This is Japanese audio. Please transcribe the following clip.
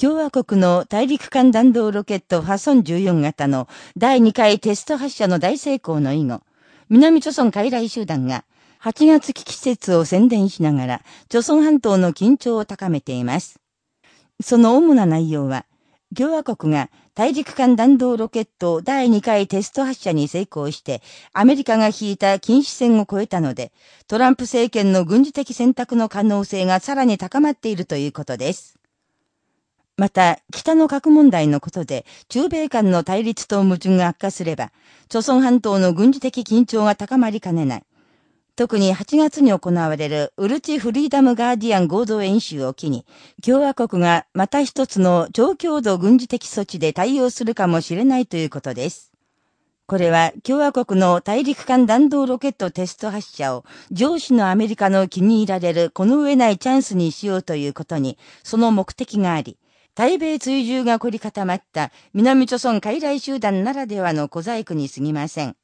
共和国の大陸間弾道ロケットファソン14型の第2回テスト発射の大成功の以後、南朝村海来集団が8月危機施設を宣伝しながら、朝村半島の緊張を高めています。その主な内容は、共和国が大陸間弾道ロケット第2回テスト発射に成功して、アメリカが引いた禁止線を越えたので、トランプ政権の軍事的選択の可能性がさらに高まっているということです。また、北の核問題のことで、中米間の対立と矛盾が悪化すれば、朝鮮半島の軍事的緊張が高まりかねない。特に8月に行われるウルチフリーダムガーディアン合同演習を機に、共和国がまた一つの超強度軍事的措置で対応するかもしれないということです。これは共和国の大陸間弾道ロケットテスト発射を上司のアメリカの気に入られるこの上ないチャンスにしようということに、その目的があり、台米追従が凝り固まった南朝鮮傀儡集団ならではの小細工に過ぎません。